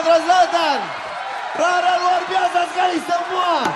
الثغرة زلاتان رارا الوربيات أتخلي يسموها